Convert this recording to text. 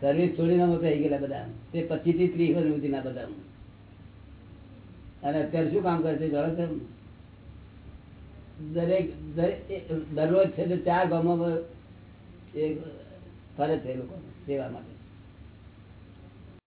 Service છોડીને અમે થઈ ગયેલા બધા તે પચીસથી ત્રીસ વર્ષ સુધીના બધા અને અત્યારે શું કામ કરે છે જાણો છો? દરેક, દરેક- દરરોજ છે ચાર ગામો ફરજ ફરે છે એ લોકો સેવા માટે.